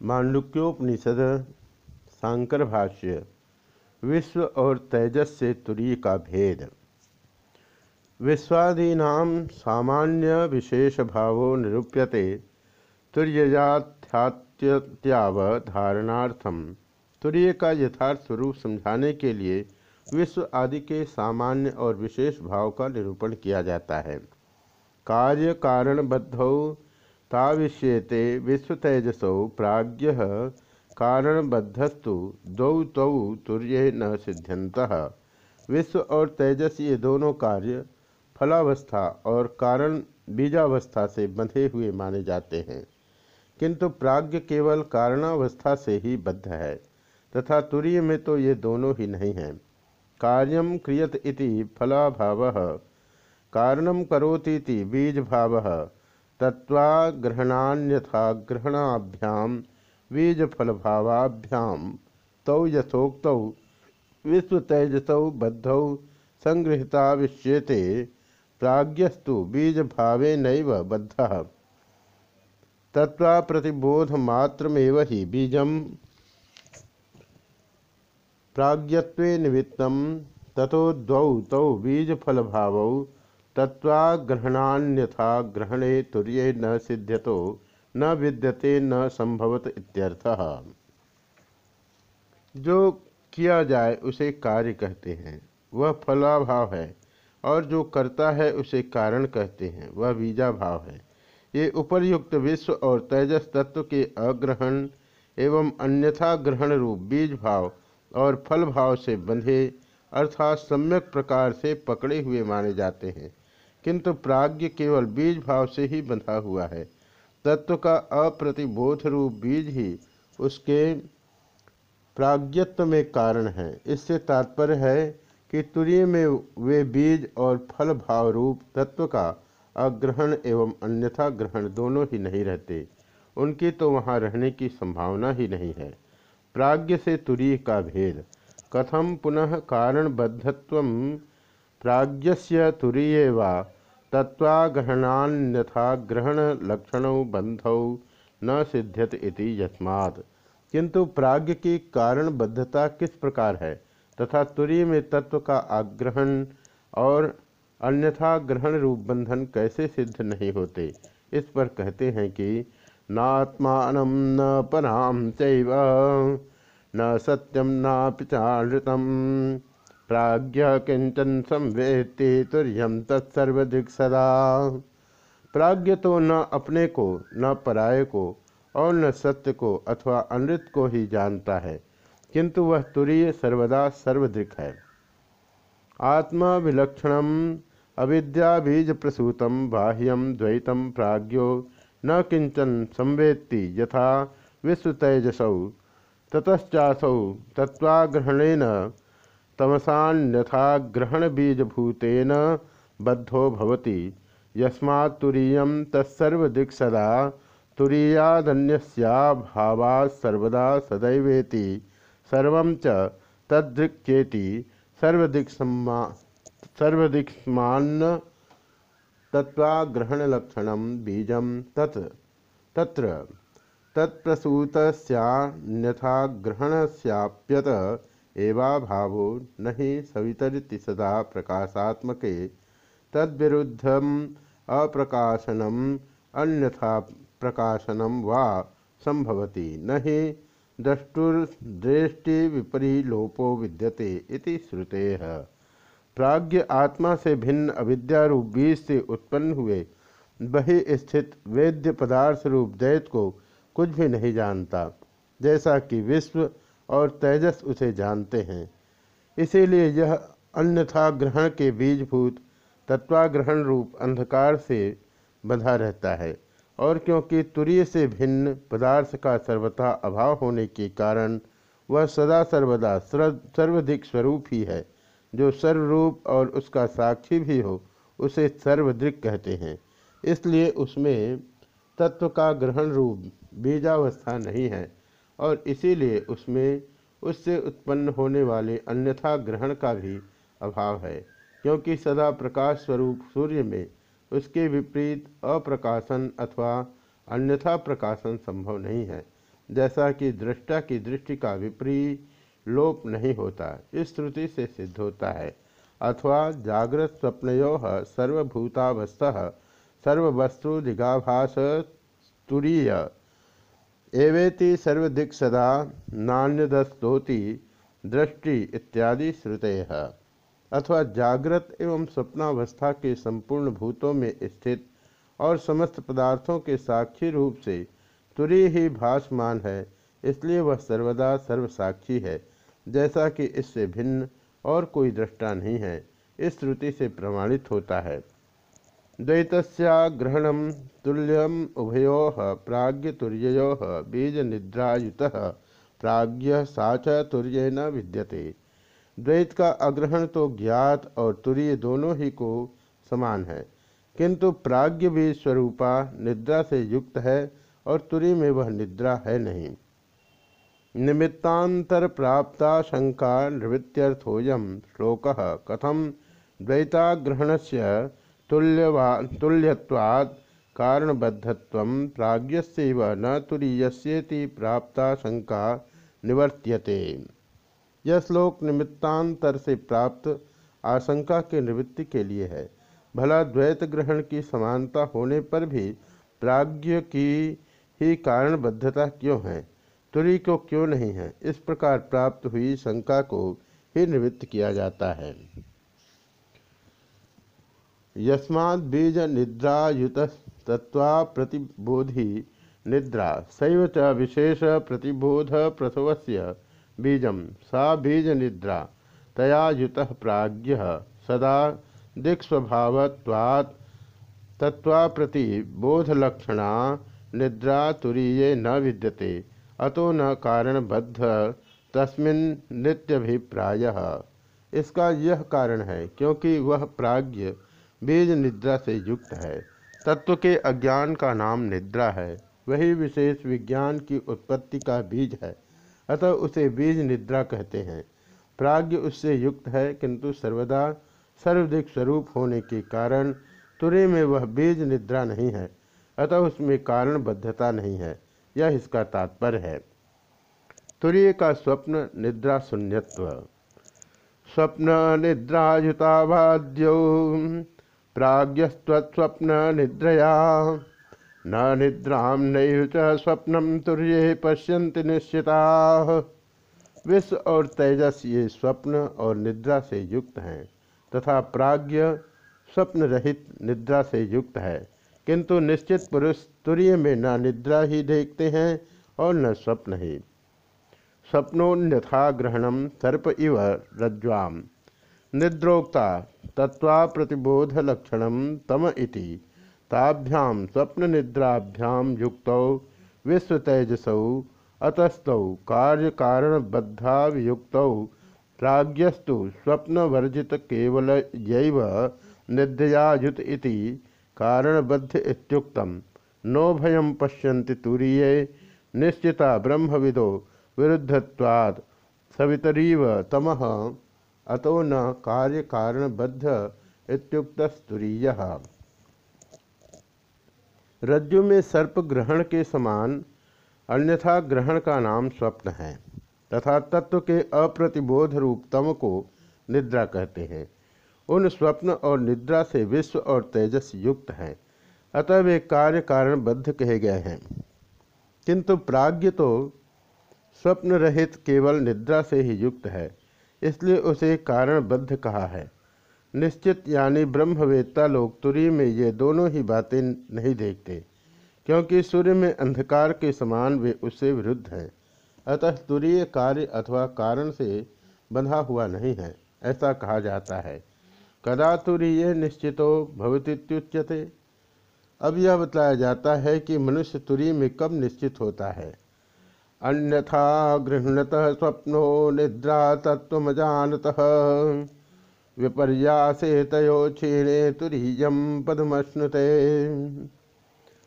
मांडुक्योपनिषद शांकर भाष्य विश्व और तेजस से तुरी का भेद। विश्वादीना सामान्य विशेष भावो निरूप्यते तुर्यजाध्यात्यावधारणार्थम तुरीय का यथार्थ स्वरूप समझाने के लिए विश्व आदि के सामान्य और विशेष भाव का निरूपण किया जाता है। कार्य कारणबद्धौ ताविष्येते विश्वतेजसौ प्राज्ञ कारणबद्धस्तु दौ तौ तुर्य न सिद्ध्यंत विश्व और तेजस ये दोनों कार्य फलावस्था और कारण बीजावस्था से बंधे हुए माने जाते हैं। किंतु प्राज्ञ केवल कारणावस्था से ही बद्ध है, तथा तुरीय में तो ये दोनों ही नहीं हैं। कार्यम क्रियत इति फलाभाव कारणम करोतीति बीज भाव तत्वाग्रहणान्यथा ग्रहणाभ्याम बीजफलभावाभ्याम तौ यथोक्त विश्वतेजसौ बद्धौ संगृहता विश्येते प्राज्ञस्तु बीजभावेन बद्ध। तत्वा प्रतिबोधमात्रमेव ही बीजम। प्राज्ञत्वे निमित्तं ततो द्वौ तौ बीजफलभावौ तत्वाग्रहणान्यथा ग्रहणे तुर्य न सिद्ध्यतो, न विद्यते, न संभवत इत्यर्थः। जो किया जाए, उसे कार्य कहते हैं। वह फलाभाव है, और जो करता है, उसे कारण कहते हैं। वह बीजा भाव है। ये उपरयुक्त विश्व और तेजस तत्व के अग्रहण एवं अन्यथा ग्रहण रूप बीज भाव और फल भाव से बंधे, अर्थात सम्यक प्रकार से पकड़े हुए माने जाते हैं। किंतु प्राज्ञ केवल बीज भाव से ही बंधा हुआ है। तत्व का अप्रतिबोध रूप बीज ही उसके प्राज्ञत्व में कारण है। इससे तात्पर्य है कि तुरीय में वे बीज और फल भाव रूप तत्व का अग्रहण एवं अन्यथा ग्रहण दोनों ही नहीं रहते। उनकी तो वहाँ रहने की संभावना ही नहीं है। प्राज्ञ से तुरीय का भेद। कथम पुनः कारणबद्धत्व प्राज्ञस्य तुरीय वा तत्वाग्रहणान्यथा ग्रहण लक्षण बंधौ न सिद्ध्यत इति यस्मात्। किंतु प्राज्ञ की कारणबद्धता किस प्रकार है? तथा तुरीय में तत्व का आग्रहण और अन्यथा ग्रहण रूप बंधन कैसे सिद्ध नहीं होते? इस पर कहते हैं कि नात्मान न पराम चैव, न सत्यम न पिचानृतम प्राज्ञ किंचन संवेत्ति तुर्यम तत्सर्वदिक सदा। प्राज्ञ तो न अपने को, न पराय को, और न सत्य को अथवा अनृत को ही जानता है, किंतु वह तुरीय सर्वदा सर्वदृक है। आत्मा विलक्षण अविद्या बीज प्रसूत बाह्यम द्वैतम प्राज्ञो न किंचन संवेत्ति यथा विश्वतेजसौ ततश्चासौ तत्वाग्रहणेन तमसान्यथा ग्रहणबीजभूतेन बद्धो भवति। यस्मात् तुरीयं तत्सर्वदिक् सदा तुरीयादन्यस्याभावात् सदैवेति। सर्वं च तदृक्चेति सर्वदिक्सम्मा सर्वदिक्मान्न तत्वाग्रहणलक्षणं बीजं तत्। तत्र तत्प्रसूतस्यान्यथा ग्रहणस्याप्यत एवाभावो न ही सवितरिति सदा प्रकाशात्मके। तद्विरुद्धम अप्रकाशनम अन्यथा प्रकाशनम वा संभवती न ही द्रष्टुर्दृष्टि विपरीलोपो विद्यते इति श्रुते। प्राज्ञ आत्मा से भिन्न अविद्यारूप बीज से उत्पन्न हुए बही स्थित वेद्य पदार्थ रूप दैत को कुछ भी नहीं जानता। जैसा कि विश्व और तेजस उसे जानते हैं। इसीलिए यह अन्यथा ग्रहण के बीजभूत तत्वाग्रहण रूप अंधकार से बंधा रहता है। और क्योंकि तुरीय से भिन्न पदार्थ का सर्वथा अभाव होने के कारण वह सदा सर्वदा सर्वधिक स्वरूप ही है। जो सर्वरूप और उसका साक्षी भी हो, उसे सर्वदृक कहते हैं। इसलिए उसमें तत्व का ग्रहण रूप बीजावस्था नहीं है। और इसीलिए उसमें उससे उत्पन्न होने वाले अन्यथा ग्रहण का भी अभाव है, क्योंकि सदा प्रकाश स्वरूप सूर्य में उसके विपरीत अप्रकाशन अथवा अन्यथा प्रकाशन संभव नहीं है, जैसा कि दृष्टा की दृष्टि का विपरीत लोप नहीं होता, इस श्रुति से सिद्ध होता है। अथवा जागृत स्वप्नो सर्वभूतावस्थ सर्ववस्तु दिगाभास तुरीय। एवेति सर्वधिक सदा नान्यदस्तोति दृष्टि इत्यादि श्रुते। अथवा जागृत एवं स्वप्नावस्था के संपूर्ण भूतों में स्थित और समस्त पदार्थों के साक्षी रूप से तुरी ही भासमान है, इसलिए वह सर्वदा सर्वसाक्षी है, जैसा कि इससे भिन्न और कोई दृष्टा नहीं है, इस श्रुति से प्रमाणित होता है। द्वैतस्याग्रहण तुल्यम उभयो प्राज्ञ तुर्यो बीज निद्रायुत प्राज्ञ साच तुर्य न विद्यते। द्वैत का अग्रहण तो ज्ञात और तुरीय दोनों ही को समान है। किंतु प्राज्ञ भी स्वरूपा निद्रा से युक्त है और तुरी में वह निद्रा है नहीं। निमित्तांतर प्राप्ता शंका निवृत्थोयम श्लोक कथम द्वैताग्रहण से तुल्यवा तुल्यवाद कारणबद्धत्व प्राज्ञस्व न तुरीयस्येति प्राप्ता शंका निवर्त्यते। यह श्लोक निमित्तांतर से प्राप्त आशंका के निवृत्ति के लिए है। भला द्वैत ग्रहण की समानता होने पर भी प्राज्ञ की ही कारणबद्धता क्यों है? तुरी को क्यों नहीं है? इस प्रकार प्राप्त हुई शंका को ही निवृत्त किया जाता है। यस्मात् बीज निद्रायुत तत्वा प्रतिबोधि निद्रा। सैव च विशेष प्रतिबोध प्रसवस्य बीजम सा बीज निद्रा तया युत प्राज्ञ। सदा दिक्स्वभावत्वात् तत्वाप्रति बोधलक्षणा निद्रा तुरीये न विद्यते। अतो न कारणबद्ध तस्मिन् नित्यभिप्राय। इसका यह कारण है, क्योंकि वह प्राज्ञ बीज निद्रा से युक्त है। तत्व के अज्ञान का नाम निद्रा है। वही विशेष विज्ञान की उत्पत्ति का बीज है। अतः उसे बीज निद्रा कहते हैं। प्राज्ञ उससे युक्त है, किंतु सर्वदा सर्वदिक स्वरूप होने के कारण तुरे में वह बीज निद्रा नहीं है। अतः उसमें कारणबद्धता नहीं है। यह इसका तात्पर्य है। तुरीय का स्वप्न निद्रा शून्यत्व। स्वप्न निद्रा निद्रायुतावाद्यो प्राग्यस्वप्न निद्रया न निद्रा नैव च स्वप्नम तुर्य पश्यन्ति निश्चिता। विश्व और तेजस ये स्वप्न और निद्रा से युक्त हैं, तथा प्राज्ञ स्वप्न रहित निद्रा से युक्त है। किंतु निश्चित पुरुष तुर्य में न निद्रा ही देखते हैं और न स्वप्न ही। स्वप्नोन्यथा ग्रहणम सर्प इव रज्ज्वाम। निद्रोक्ता तत्वा प्रतिबोध लक्षण तम इति। ताभ्याम स्वप्न निद्राभ्याम युक्त विश्व तेजसौ अतस्तौ कार्य कारण बद्धायुक्त प्राज्ञस्तु स्वप्नवर्जित केवल यैव निद्रयायुत इति, कारणबद्ध इत्युक्तम नो भयम पश्यन्ति तुरीये, निश्चिता ब्रह्मविदो विरुद्धत्वात् सवितरीव तमः। अतो न कार्य कारणबद्ध इत्युक्तस्तुरीय। रज्जु में सर्प ग्रहण के समान, अन्यथा ग्रहण का नाम स्वप्न है, तथा तत्व के अप्रतिबोध रूप तम को निद्रा कहते हैं। उन स्वप्न और निद्रा से विश्व और तेजस युक्त हैं, अतः वे कार्य कारणबद्ध कहे गए हैं। किंतु प्राज्ञ तो स्वप्न रहित केवल निद्रा से ही युक्त है इसलिए उसे कारणबद्ध कहा है। निश्चित यानी ब्रह्मवेत्ता लोग तुरी में ये दोनों ही बातें नहीं देखते, क्योंकि सूर्य में अंधकार के समान वे उससे विरुद्ध हैं। अतः तुरीय कार्य अथवा कारण से बंधा हुआ नहीं है, ऐसा कहा जाता है। कदा तुरीय निश्चितो भवतीच्यते अब यह बताया जाता है कि मनुष्य तुरी में कब निश्चित होता है। अन्यथा गृहणत स्वप्नो निद्रा तत्वजानत विपर्यासे तयो क्षीणे तुरीयम पदमश्नुते।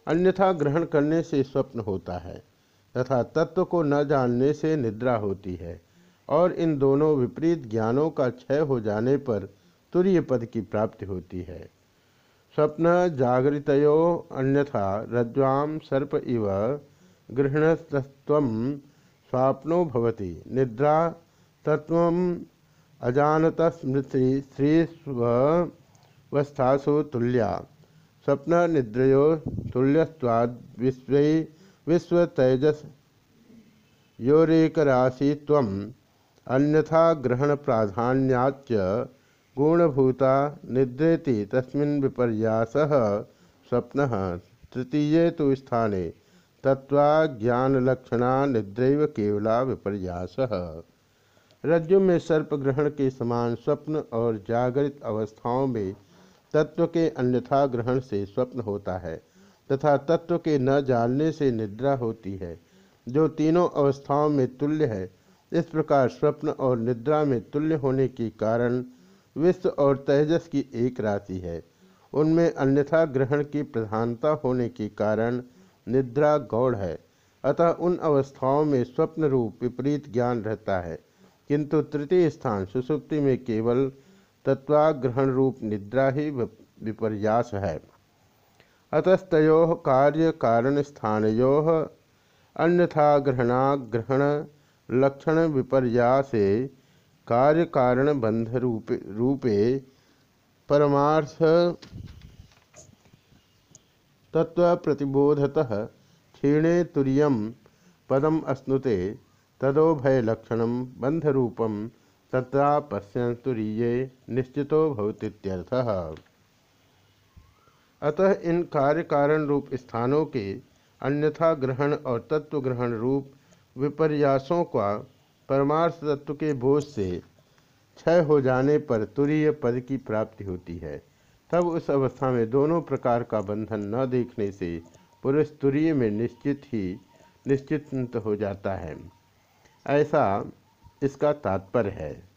अन्यथा ग्रहण करने से स्वप्न होता है, तथा तत्व को न जानने से निद्रा होती है, और इन दोनों विपरीत ज्ञानों का क्षय हो जाने पर तुरीय पद की प्राप्ति होती है। स्वप्न जागृतयो अन्यथा रज्वाम सर्प इव गृहणस्तत्व स्वाप्नो भवति। निद्रा तत्व अजानत स्मृति श्रीस्वस्थासु तुल्या। स्वप्न निद्रयो तुल्यवाद विश्व विश्व तेजस योरेकराशित्व अन्यथा ग्रहण प्राधान्याच गुणभूता निद्रेति तस्मिन् विपर्यासः स्वप्न तृतीय तो स्थाने तत्वाज्ञानलक्षणा निद्रैव केवला विपर्यास। रज्जु में सर्प ग्रहण के समान स्वप्न और जागृत अवस्थाओं में तत्व के अन्यथा ग्रहण से स्वप्न होता है, तथा तत्व के न जानने से निद्रा होती है, जो तीनों अवस्थाओं में तुल्य है। इस प्रकार स्वप्न और निद्रा में तुल्य होने के कारण विश्व और तेजस की एक राशि है। उनमें अन्यथा ग्रहण की प्रधानता होने के कारण निद्रा गौड़ है। अतः उन अवस्थाओं में स्वप्न रूप विपरीत ज्ञान रहता है। किंतु तृतीय स्थान सुसुप्ति में केवल तत्वाग्रहण रूप निद्रा ही विपर्यास है। अतस्तो कार्य कारण स्थानो अन्यथा ग्रहणाग्रहण लक्षण विपर्यासे कार्य कारण बंध रूपे परमार्थ तत्व प्रतिबोधतः क्षीणे तुरीय पदम अश्नुते तदोभयलक्षण बंधरूपम तथा निश्चितो अतः इन कार्य कारण रूप स्थानों के अन्यथा ग्रहण और तत्व ग्रहण रूप विपर्यासों का परमार्थ तत्व के बोझ से क्षय हो जाने पर तुरीय पद की प्राप्ति होती है। तब उस अवस्था में दोनों प्रकार का बंधन न देखने से पुरुष तुरीय में निश्चित ही निश्चित हो जाता है। ऐसा इसका तात्पर्य है।